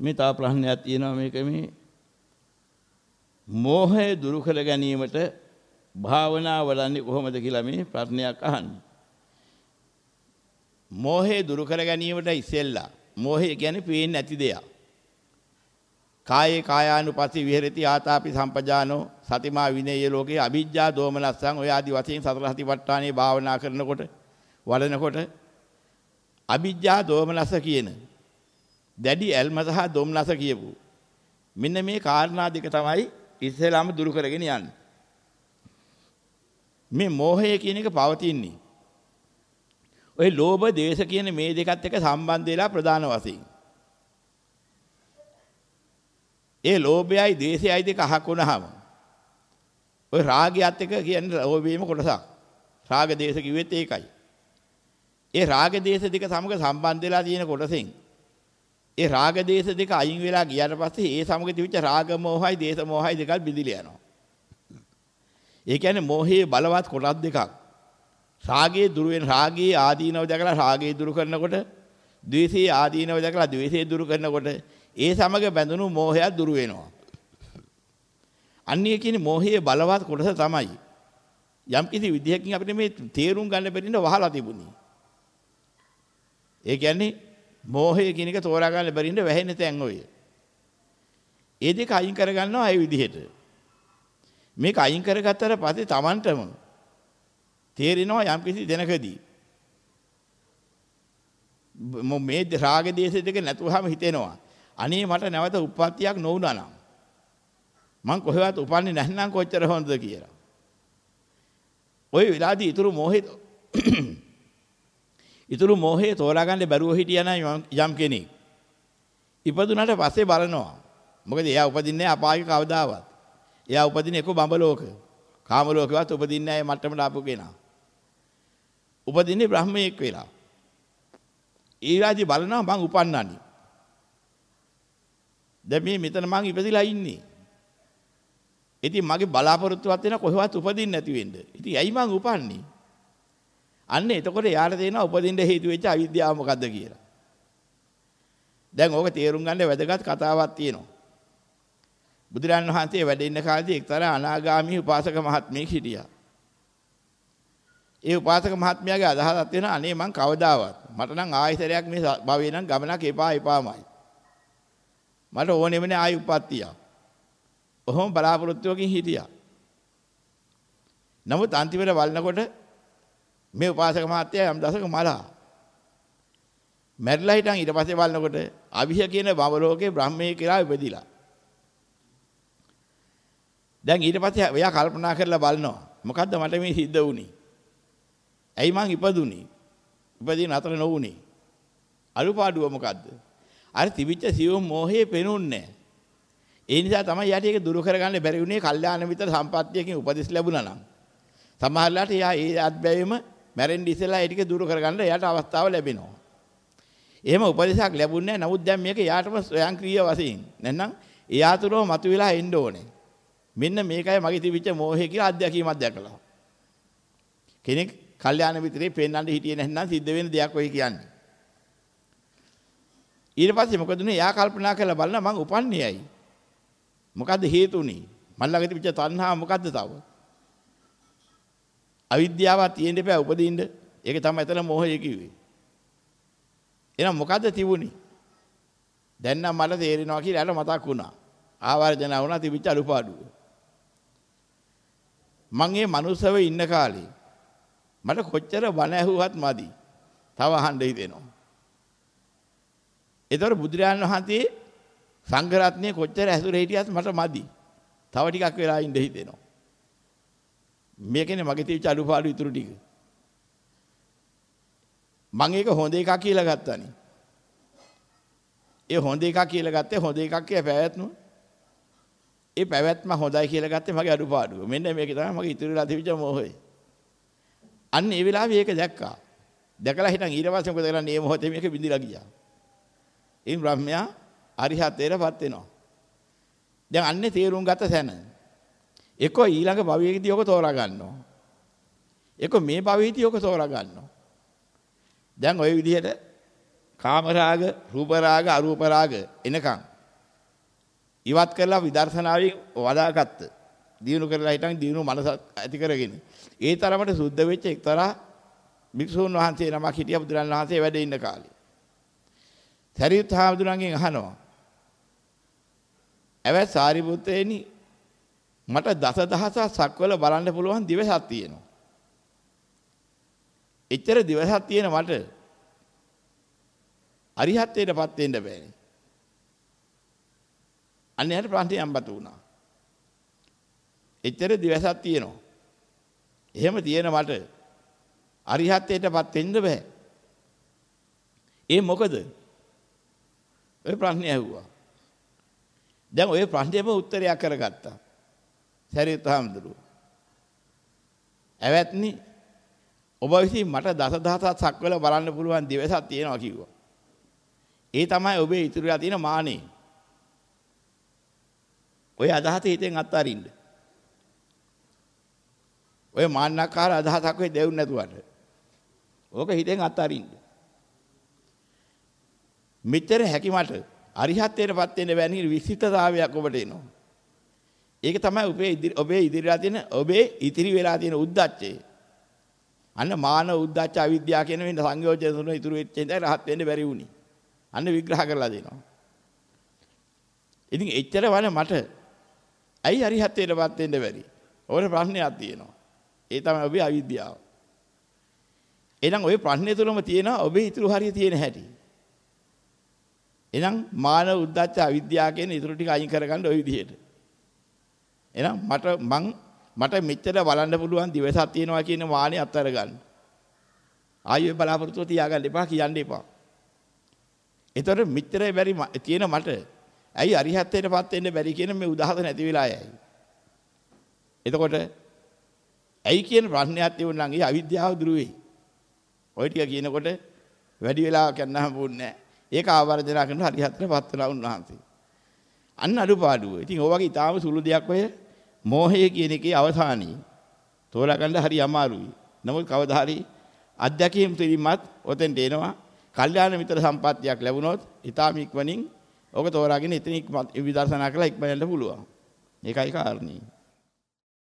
මේ තව ප්‍රශ්නයක් තියෙනවා මේක මේ මෝහය දුරු කර ගැනීමට භාවනා වඩන්නේ කොහොමද කියලා මේ ප්‍රශ්නයක් අහන්නේ. මෝහය දුරු කර ගැනීමට ඉස්සෙල්ලා මෝහය කියන්නේ පේන්නේ නැති දෙයක්. කායේ කායානුපස්සී විහෙරති ආතාපි සම්පජානෝ සතිමා විනේය ලෝකේ අවිජ්ජා දෝමනස්සං ඔය ආදි වශයෙන් සතර සතිපට්ඨානේ භාවනා කරනකොට වඩනකොට අවිජ්ජා දෝමනස්ස කියන දැඩි ඇල්ම සහ දොම්නස කියපු මෙන්න මේ කාරණා දෙක තමයි ඉස්සෙල්ලාම දුරු කරගෙන යන්නේ මේ මෝහය කියන එක පවතින්නේ ඔය ලෝභ දේශ කියන මේ දෙකත් එක්ක සම්බන්ධ වෙලා ප්‍රධාන වශයෙන් ඒ ලෝභයයි දේශයයි දෙක අහක් වුණාම ඔය රාගයත් එක්ක කියන්නේ ලෝභයේම කොටසක්. රාග දේශ කිව්වෙත් ඒකයි. ඒ රාග දේශ දෙක සමග සම්බන්ධ වෙලා තියෙන කොටසෙන් ඒ රාග දේශ දෙක අයින් වෙලා ගියාට පස්සේ ඒ සමග තිබිච්ච රාග මෝහයි දේශ මෝහයි දෙකක් බිඳිලා යනවා. ඒ කියන්නේ මෝහයේ බලවත් කොටස් දෙකක්. රාගයේ දුර වෙන රාගයේ ආදීනව දැකලා රාගයේ දුරු කරනකොට ද්වේෂයේ ආදීනව දැකලා ද්වේෂයේ දුරු කරනකොට ඒ සමග බැඳුණු මෝහය දුරු වෙනවා. අන්නේ කියන්නේ මෝහයේ බලවත් කොටස තමයි. යම් කිසි විදිහකින් අපිට මේ තේරුම් ගන්න බැරිඳ වහලා තිබුණේ. ඒ කියන්නේ මෝහය කියන එක තෝරා ගන්න බැරිඳ වැහෙන තැන් ඔය. ඒ දෙක අයින් කර ගන්නවා ඒ විදිහට. මේක අයින් කරගත්තට පස්සේ Tamanටම තේරෙනවා යම් කිසි දෙනකදී මේ රාග දේශ දෙක නැතුවම හිතෙනවා අනේ මට නැවත උප්පත්තියක් නොවුණා නම් මං කොහෙවත් උපන්නේ නැත්නම් කොච්චර හොඳද කියලා. ওই වෙලාවේදී ඊතුරු මොහේ ඊතුරු මොහේ තෝරා ගන්න බැරුව හිටියනම් යම් කෙනෙක් ඉපදුනට පස්සේ බලනවා. මොකද එයා උපදින්නේ අපායේ කවදාවත්. එයා උපදින්නේ එක්ක බඹලෝක. කාම ලෝකෙවත් උපදින්නේ නැහැ මට්ටමට ආපු කෙනා. උපදින්නේ බ්‍රහ්මයෙක් වෙලා. ඊළාදී බලනවා මං උපන්නන්නේ. දැන් මේ මෙතන මං ඉපදිලා ඉන්නේ. ඉතින් මගේ බලාපොරොත්තුවත් වෙන කොහෙවත් උපදින්න නැති වෙන්න. ඉතින් ඇයි මං උපන්නේ? අන්න එතකොට යාට තේනවා උපදින්න හේතු වෙච්ච අවිද්‍යාව මොකද්ද කියලා. දැන් ඕක තේරුම් ගන්න වැදගත් කතාවක් තියෙනවා. බුදුරන් වහන්සේ වැඩ ඉන්න කාලේදී එක්තරා අනාගාමී උපාසක මහත්මයෙක් හිටියා. ඒ උපාසක මහත්මයාගේ අදහසක් වෙන අනේ මං කවදාවත් මට නම් ආයතරයක් මේ භවයේ නම් ගමනක් එපා එපාමයි. මට ඕනෙම නෑ ආයි උප්පත්තිය. ඔහොම බලාපොරොත්තුවකින් හිටියා. නමුත් අන්තිමට වල්නකොට මේ උපාසක මහත්තයා යම් දවසක මලා. මැරිලා හිටන් ඊට පස්සේ බලනකොට අවිහ කියන බව ලෝකේ බ්‍රහ්මයේ කියලා ඉපදිලා. දැන් ඊට පස්සේ එයා කල්පනා කරලා බලනවා මොකද්ද මට මේ සිද්ධ වුනේ? ඇයි මං ඉපදුනේ? ඉපදින අතර නොවුනේ. අලුපාඩුව මොකද්ද? අර තිබිච්ච සියුම් මෝහයේ පෙනුන්නේ ඒ නිසා තමයි යාට ඒක දුරු කරගන්න බැරි වුණේ කල්යාණ මිත්‍ර සම්පත්තියකින් උපදෙස් ලැබුණා නම්. සමහරලාට යා ඒ අත්බැවීම මැරෙන්න ඉස්සෙල්ලා ඒ ටික දුරු කරගන්න යාට අවස්ථාව ලැබෙනවා. එහෙම උපදෙසක් ලැබුණේ නැහැ. නමුත් දැන් මේක යාටම ස්වයංක්‍රීය වශයෙන්. නැත්නම් එයා තුරම මතුවලා එන්න ඕනේ. මෙන්න මේකයි මගේ තිබිච්ච මෝහය කියලා අත්දැකීමක් දැකලා. කෙනෙක් කල්යාණ මිත්‍රේ පෙන්වන්න හිටියේ නැත්නම් සිද්ධ වෙන දෙයක් ඔය කියන්නේ. ඊට පස්සේ මොකද උනේ? එයා කල්පනා කරලා බලන මං උපන්නේ ඇයි? මොකද්ද හේතුනේ? මන් ළඟ තිබිච්ච තණ්හාව මොකද්ද තව? අවිද්‍යාව තියෙන්න එපා උපදින්න. ඒක තමයි එතන මොහය කිව්වේ. එහෙනම් මොකද්ද තිබුණේ? දැන් නම් මට තේරෙනවා කියලා අර මතක් වුණා. ආවර්ජන වුණා තිබිච්ච අලුපාඩුව. මං මේ මනුස්සව ඉන්න කාලේ මට කොච්චර බණ ඇහුවත් මදි. තව අහන්න හිතෙනවා. ඒතර බුදුරජාණන් වහන්සේ සංඝ රත්නයේ කොච්චර ඇසුර හිටියත් මට මදි. තව ටිකක් වෙලා ඉඳ හිතෙනවා. මේකනේ මගේ තියෙච්ච අඩුපාඩු ඉතුරු ටික. මම ඒක හොඳ එකක් කියලා ගත්තානේ. ඒ හොඳ එකක් කියලා ගත්තේ හොඳ එකක් කිය පැවැත්ම. ඒ පැවැත්ම හොඳයි කියලා ගත්තේ මගේ අඩුපාඩුව. මෙන්න මේක තමයි මගේ ඉතුරු වෙලා තිබිච්ච මොහොය. අන්න ඒ වෙලාවේ ඒක දැක්කා. දැකලා හිටන් ඊට පස්සේ මොකද කරන්නේ? මේ මොහොතේ මේක බිඳිලා ගියා. ඒ බ්‍රහ්මයා අරිහතේරපත් වෙනවා. දැන් අන්නේ තේරුම් ගත තැන. එක්ක ඊළඟ භවයේදී ඔක තෝරා ගන්නවා. එක්ක මේ භවයේදී ඔක තෝරා ගන්නවා. දැන් ওই විදිහට කාම රාග, රූප රාග, අරූප රාග එනකන් ඉවත් කරලා විදර්ශනාවෙන් වඩාගත්ත. දිනු කරලා හිටන් දිනු මනස ඇති කරගෙන. ඒ තරමට සුද්ධ වෙච්ච එක්තරා භික්ෂුන් වහන්සේ නමක් හිටියා බුදුරන් වහන්සේ වැඩ ඉන්න කාලේ. සරියුත් හාමුදුරන්ගෙන් අහනවා. ඇවැත් සාරිපුත්තේනි මට දසදහසක් සක්වල බලන්න පුළුවන් දිවසක් තියෙනවා. එච්චර දිවසක් තියෙන මට අරිහත්ත්වයටපත් වෙන්න බෑනේ. අන්න යට ප්‍රාන්තිය අම්බතු වුණා. එච්චර දිවසක් තියෙනවා. එහෙම තියෙන මට අරිහත්ත්වයටපත් වෙන්න බෑ. ඒ මොකද? ඔය ප්‍රශ්නේ ඇහුවා. දැන් ඔය ප්‍රශ්නේම උත්තරයක් කරගත්තා. සරියුත් හාමුදුරුවෝ. ඇවැත්නි ඔබ විසින් මට දසදහසක් සක්වල බලන්න පුළුවන් දිවසක් තියෙනවා කිව්වා. ඒ තමයි ඔබේ ඉතුරුලා තියෙන මානෙ. ඔය අදහස හිතෙන් අත්හරින්න. ඔය මාන්නකාර අදහසක් වෙයි දෙවුන් නැතුවට. ඕක හිතෙන් අත්හරින්න. මෙච්චර හැකි මට අරිහත්ත්වයටපත් වෙන්න බැරි විසිතතාවයක් ඔබට එනවා. ඒක තමයි ඔබේ ඉදිරි ඔබේ ඉදිරියලා තියෙන ඔබේ ඉතිරි වෙලා තියෙන උද්දච්චය. අන්න මාන උද්දච්ච අවිද්‍යාව කියන වෙන සංයෝජන තුන ඉතුරු වෙච්ච ඉඳලා රහත් වෙන්න බැරි වුණේ. අන්න විග්‍රහ කරලා දෙනවා. ඉතින් එච්චර වල මට ඇයි අරිහත්ත්වයටපත් වෙන්න බැරි? ඔය ප්‍රශ්නයක් තියෙනවා. ඒ තමයි ඔබේ අවිද්‍යාව. එහෙනම් ඔය ප්‍රශ්නේ තුලම තියෙනවා ඔබේ ඉතුරු හරිය තියෙන හැටි. එහෙනම් මාන උද්දච්ච අවිද්‍යාව කියන ඉතුරු ටික අයින් කරගන්න ওই විදිහට. එහෙනම් මට මං මට මෙච්චර බලන්න පුළුවන් දිවසක් තියෙනවා කියන මානෙ අත්හැර ගන්න. ආයෙ බලාපොරොත්තු තියාගන්න එපා කියන්න එපා. ඒතර මෙච්චර බැරි තියෙන මට ඇයි අරිහත්ත්වයටපත් වෙන්න බැරි කියන මේ උදාහරණ නැති වෙලා යයි. එතකොට ඇයි කියන ප්‍රශ්නයක් තියුණා නම් ඒ අවිද්‍යාව දුරු වෙයි. ඔය ටික කියනකොට වැඩි වෙලාවක් යන්නාම පුන්නේ ඒක ආවර්ජනා කරන හරිහත්තරපත් වෙලා උන්වහන්සේ. අන්න අඩුපාඩුව. ඉතින් ඔය වගේ ඊටාම සුළු දෙයක් ඔය මෝහය කියන එකේ අවසානයේ තෝරගන්න හරි අමාරුයි. නමුත් කවදා හරි අධ්‍යක්ීම් තුලින්මත් ඔතෙන්ට එනවා. කල්යාණ මිත්‍ර සම්පත්තියක් ලැබුණොත් ඊටාම ඉක්මනින් ඕක තෝරාගෙන ඉතින් විදර්ශනා කරලා ඉක්මනට පුළුවන්. ඒකයි කාරණේ.